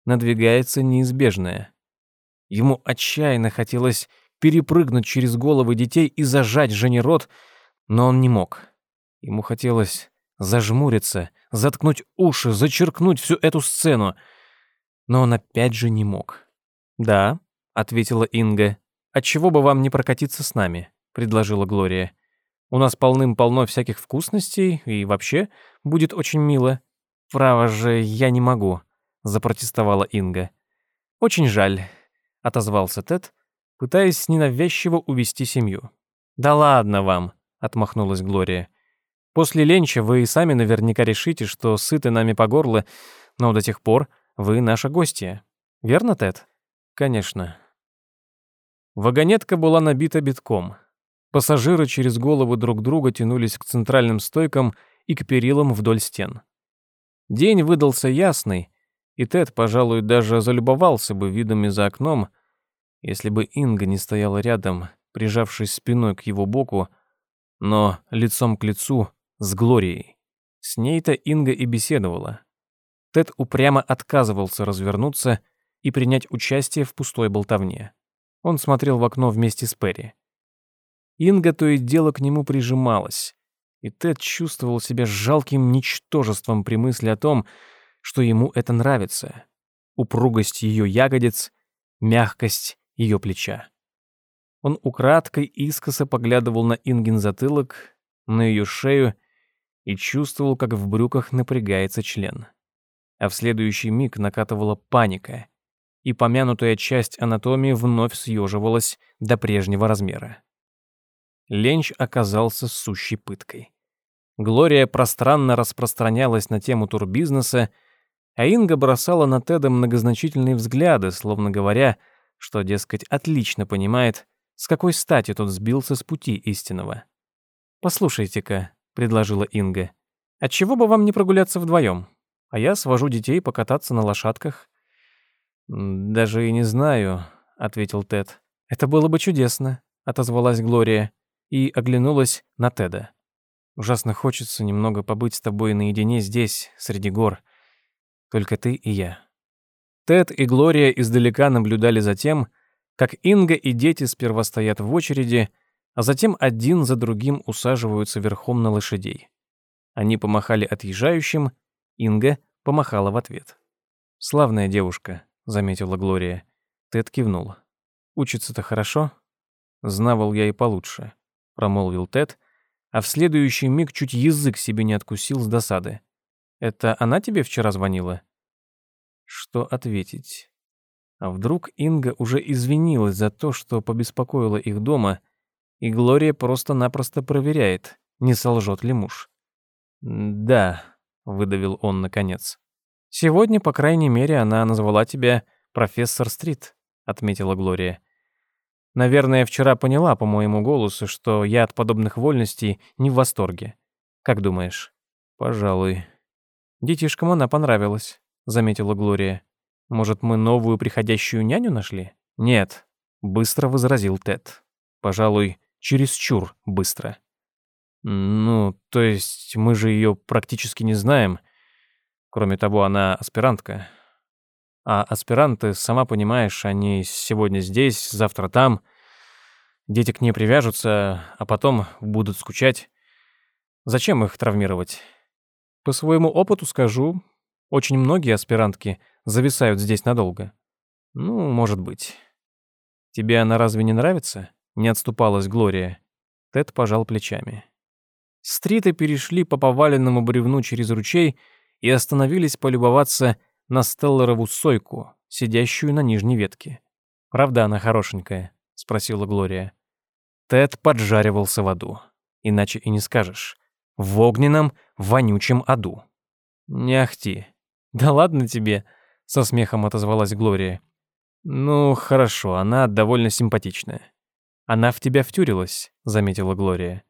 Надвигается неизбежное. Ему отчаянно хотелось перепрыгнуть через головы детей и зажать Жене рот, но он не мог. Ему хотелось зажмуриться, заткнуть уши, зачеркнуть всю эту сцену, но он опять же не мог. «Да», — ответила Инга, «Отчего бы вам не прокатиться с нами?» — предложила Глория. «У нас полным-полно всяких вкусностей, и вообще будет очень мило». «Право же, я не могу», — запротестовала Инга. «Очень жаль», — отозвался Тед, пытаясь ненавязчиво увести семью. «Да ладно вам», — отмахнулась Глория. «После ленча вы и сами наверняка решите, что сыты нами по горло, но до тех пор вы наша гостья. Верно, Тед?» «Конечно», Вагонетка была набита битком. Пассажиры через головы друг друга тянулись к центральным стойкам и к перилам вдоль стен. День выдался ясный, и Тед, пожалуй, даже залюбовался бы видами за окном, если бы Инга не стояла рядом, прижавшись спиной к его боку, но лицом к лицу с Глорией. С ней-то Инга и беседовала. Тед упрямо отказывался развернуться и принять участие в пустой болтовне. Он смотрел в окно вместе с Перри. Инга то и дело к нему прижималась, и Тед чувствовал себя жалким ничтожеством при мысли о том, что ему это нравится. Упругость ее ягодиц, мягкость ее плеча. Он украдкой искоса поглядывал на Ингин затылок, на ее шею и чувствовал, как в брюках напрягается член. А в следующий миг накатывала паника — и помянутая часть анатомии вновь съеживалась до прежнего размера. Ленч оказался сущей пыткой. Глория пространно распространялась на тему турбизнеса, а Инга бросала на Теда многозначительные взгляды, словно говоря, что, дескать, отлично понимает, с какой стати тот сбился с пути истинного. «Послушайте-ка», — предложила Инга, — «отчего бы вам не прогуляться вдвоем? А я свожу детей покататься на лошадках. «Даже и не знаю», — ответил Тед. «Это было бы чудесно», — отозвалась Глория и оглянулась на Теда. «Ужасно хочется немного побыть с тобой наедине здесь, среди гор. Только ты и я». Тед и Глория издалека наблюдали за тем, как Инга и дети сперва стоят в очереди, а затем один за другим усаживаются верхом на лошадей. Они помахали отъезжающим, Инга помахала в ответ. «Славная девушка», заметила Глория. Тед кивнул. Учится-то хорошо? Знавал я и получше, промолвил Тед, а в следующий миг чуть язык себе не откусил с досады. Это она тебе вчера звонила? Что ответить? А вдруг Инга уже извинилась за то, что побеспокоила их дома, и Глория просто-напросто проверяет, не солжет ли муж. «Да», — выдавил он наконец. «Сегодня, по крайней мере, она назвала тебя профессор Стрит», — отметила Глория. «Наверное, вчера поняла по моему голосу, что я от подобных вольностей не в восторге. Как думаешь?» «Пожалуй». «Детишкам она понравилась», — заметила Глория. «Может, мы новую приходящую няню нашли?» «Нет», — быстро возразил Тед. «Пожалуй, чересчур быстро». «Ну, то есть мы же ее практически не знаем. Кроме того, она аспирантка. А аспиранты, сама понимаешь, они сегодня здесь, завтра там. Дети к ней привяжутся, а потом будут скучать. Зачем их травмировать? По своему опыту скажу, очень многие аспирантки зависают здесь надолго. Ну, может быть. Тебе она разве не нравится? Не отступалась Глория. Тед пожал плечами. Стриты перешли по поваленному бревну через ручей и остановились полюбоваться на Стелларову сойку, сидящую на нижней ветке. «Правда она хорошенькая?» — спросила Глория. Тед поджаривался в аду. Иначе и не скажешь. В огненном, вонючем аду. «Не ахти». «Да ладно тебе», — со смехом отозвалась Глория. «Ну, хорошо, она довольно симпатичная». «Она в тебя втюрилась», — заметила Глория.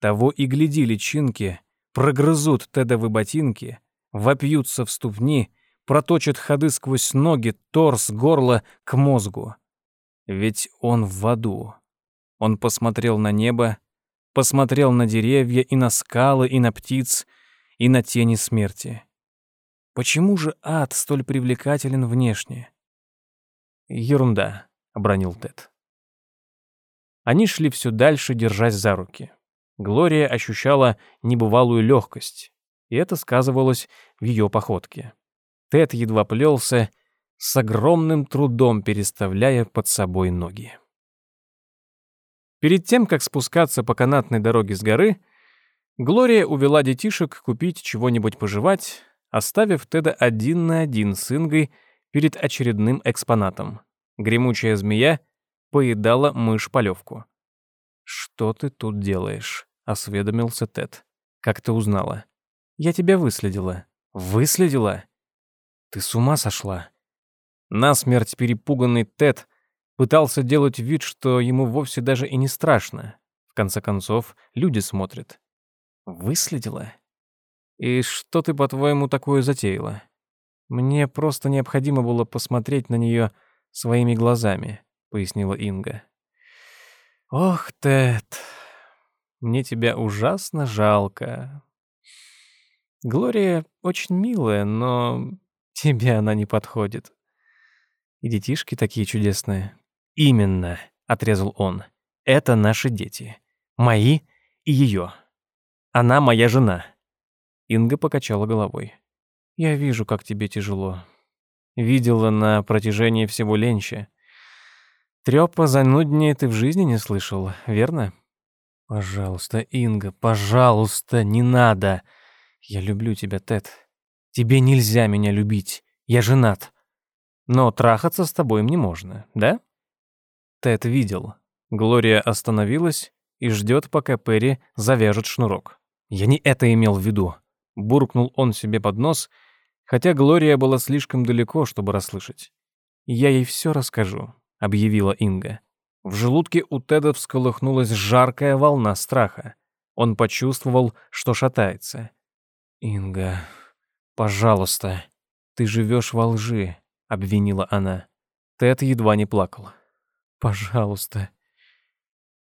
«Того и гляди личинки, прогрызут Тедовы ботинки, вопьются в ступни, проточат ходы сквозь ноги, торс, горло к мозгу. Ведь он в аду. Он посмотрел на небо, посмотрел на деревья и на скалы, и на птиц, и на тени смерти. Почему же ад столь привлекателен внешне? Ерунда, обронил Тед. Они шли все дальше, держась за руки. Глория ощущала небывалую легкость, и это сказывалось в ее походке. Тед едва плелся, с огромным трудом переставляя под собой ноги. Перед тем, как спускаться по канатной дороге с горы, Глория увела детишек купить чего-нибудь пожевать, оставив Теда один на один с Ингой перед очередным экспонатом. Гремучая змея поедала мышь-полевку. «Что ты тут делаешь?» — осведомился Тед. «Как ты узнала?» «Я тебя выследила». «Выследила?» «Ты с ума сошла?» Насмерть перепуганный Тед пытался делать вид, что ему вовсе даже и не страшно. В конце концов, люди смотрят. «Выследила?» «И что ты, по-твоему, такое затеяла?» «Мне просто необходимо было посмотреть на нее своими глазами», — пояснила Инга. «Ох, Тед, мне тебя ужасно жалко. Глория очень милая, но тебе она не подходит. И детишки такие чудесные». «Именно», — отрезал он, — «это наши дети. Мои и ее. Она моя жена». Инга покачала головой. «Я вижу, как тебе тяжело. Видела на протяжении всего ленча. Трёпа зануднее ты в жизни не слышал, верно? Пожалуйста, Инга, пожалуйста, не надо. Я люблю тебя, Тед. Тебе нельзя меня любить. Я женат. Но трахаться с тобой мне можно, да? Тед видел. Глория остановилась и ждет, пока Перри завяжет шнурок. Я не это имел в виду буркнул он себе под нос, хотя Глория была слишком далеко, чтобы расслышать. «Я ей все расскажу», — объявила Инга. В желудке у Теда всколыхнулась жаркая волна страха. Он почувствовал, что шатается. «Инга, пожалуйста, ты живешь во лжи», — обвинила она. Тед едва не плакал. «Пожалуйста».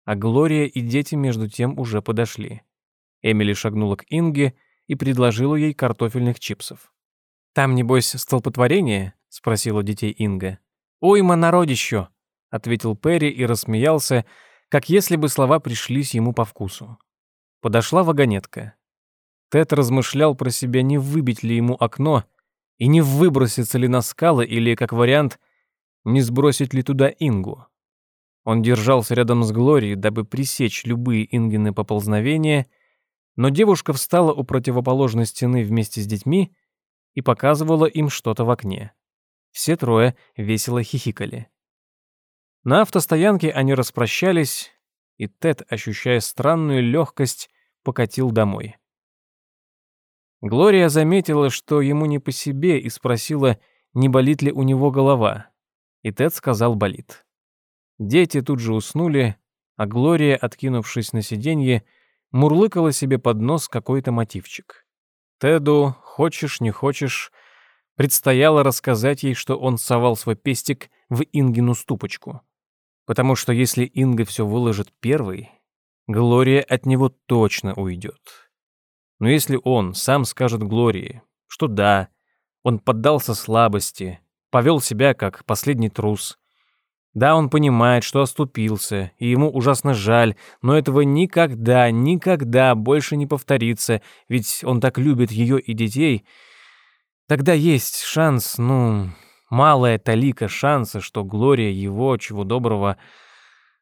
А Глория и дети между тем уже подошли. Эмили шагнула к Инге и предложила ей картофельных чипсов. «Там, небось, столпотворение?» — спросила детей Инга. «Уйма народищу!» — ответил Перри и рассмеялся, как если бы слова пришлись ему по вкусу. Подошла вагонетка. Тед размышлял про себя, не выбить ли ему окно и не выброситься ли на скалы или, как вариант, не сбросить ли туда Ингу. Он держался рядом с Глорией, дабы пресечь любые Ингины поползновения — но девушка встала у противоположной стены вместе с детьми и показывала им что-то в окне. Все трое весело хихикали. На автостоянке они распрощались, и Тед, ощущая странную легкость, покатил домой. Глория заметила, что ему не по себе, и спросила, не болит ли у него голова. И Тед сказал «болит». Дети тут же уснули, а Глория, откинувшись на сиденье, мурлыкала себе под нос какой-то мотивчик. Теду, хочешь не хочешь, предстояло рассказать ей, что он совал свой пестик в Ингину ступочку. Потому что если Инга все выложит первой, Глория от него точно уйдет. Но если он сам скажет Глории, что да, он поддался слабости, повел себя как последний трус, да, он понимает, что оступился, и ему ужасно жаль, но этого никогда, никогда больше не повторится, ведь он так любит ее и детей. Тогда есть шанс, ну, малая талика шанса, что Глория его, чего доброго,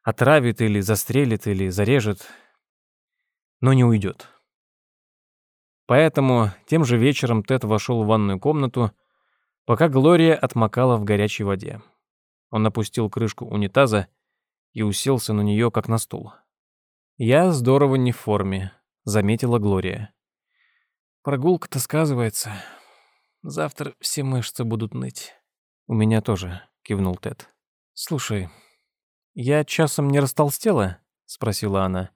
отравит или застрелит или зарежет, но не уйдет. Поэтому тем же вечером Тед вошел в ванную комнату, пока Глория отмокала в горячей воде. Он опустил крышку унитаза и уселся на нее, как на стул. «Я здорово не в форме», — заметила Глория. «Прогулка-то сказывается. Завтра все мышцы будут ныть». «У меня тоже», — кивнул Тед. «Слушай, я часом не растолстела?» — спросила она.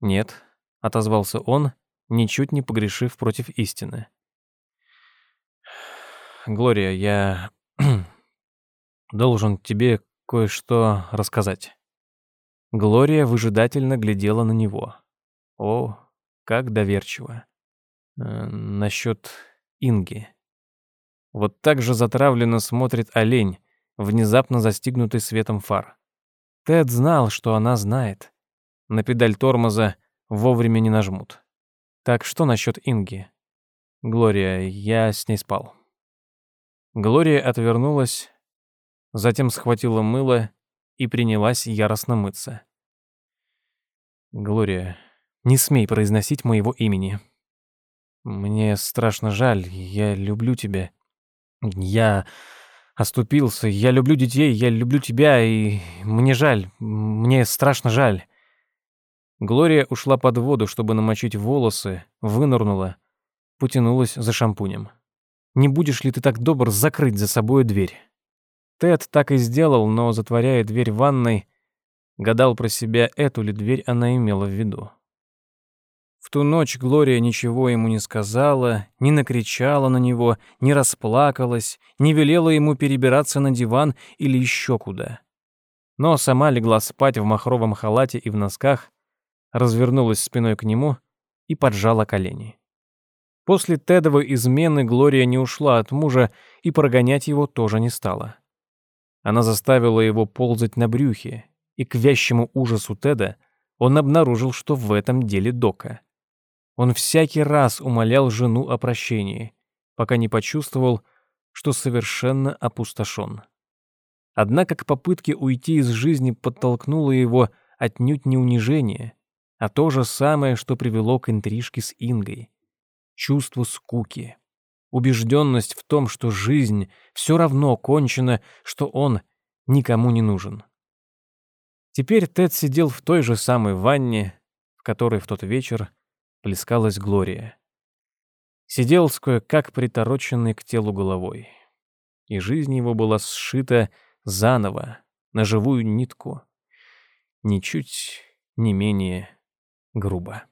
«Нет», — отозвался он, ничуть не погрешив против истины. «Глория, я должен тебе кое-что рассказать». Глория выжидательно глядела на него. О, как доверчиво. Э, насчет Инги. Вот так же затравленно смотрит олень, внезапно застигнутый светом фар. Тед знал, что она знает. На педаль тормоза вовремя не нажмут. Так что насчет Инги? Глория, я с ней спал. Глория отвернулась, затем схватила мыло и принялась яростно мыться. Глория, не смей произносить моего имени. Мне страшно жаль, я люблю тебя. Я оступился, я люблю детей, я люблю тебя, и мне жаль, мне страшно жаль. Глория ушла под воду, чтобы намочить волосы, вынырнула, потянулась за шампунем. «Не будешь ли ты так добр закрыть за собой дверь?» Тед так и сделал, но, затворяя дверь ванной, гадал про себя, эту ли дверь она имела в виду. В ту ночь Глория ничего ему не сказала, не накричала на него, не расплакалась, не велела ему перебираться на диван или еще куда. Но сама легла спать в махровом халате и в носках, развернулась спиной к нему и поджала колени. После Тедовой измены Глория не ушла от мужа и прогонять его тоже не стала. Она заставила его ползать на брюхе, и к вящему ужасу Теда он обнаружил, что в этом деле Дока. Он всякий раз умолял жену о прощении, пока не почувствовал, что совершенно опустошен. Однако к попытке уйти из жизни подтолкнуло его отнюдь не унижение, а то же самое, что привело к интрижке с Ингой. Чувство скуки. Убежденность в том, что жизнь все равно кончена, что он никому не нужен. Теперь Тед сидел в той же самой ванне, в которой в тот вечер плескалась Глория. Сидел с кое-как притороченной к телу головой. И жизнь его была сшита заново, на живую нитку. Ничуть не менее грубо.